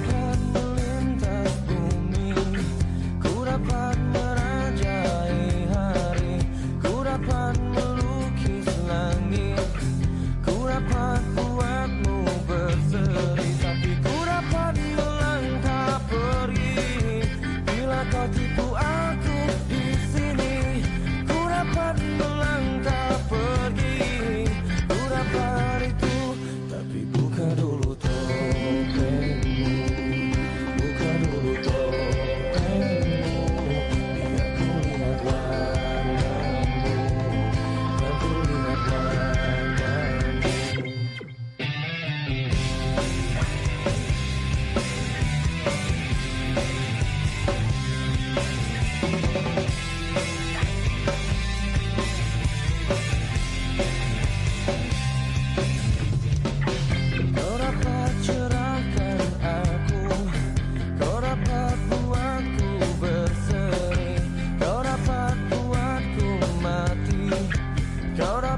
your.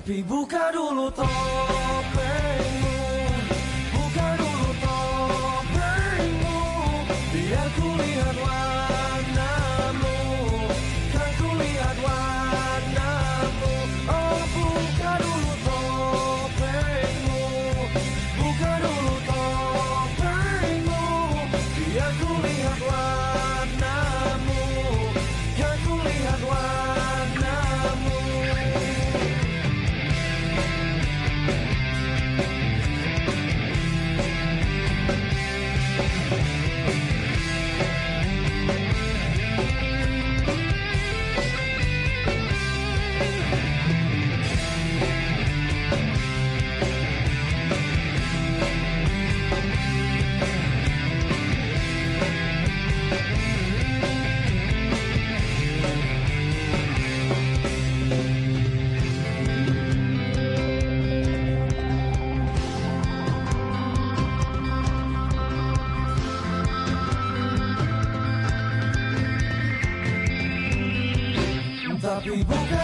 Tapi buka dulu topengmu Tapi buka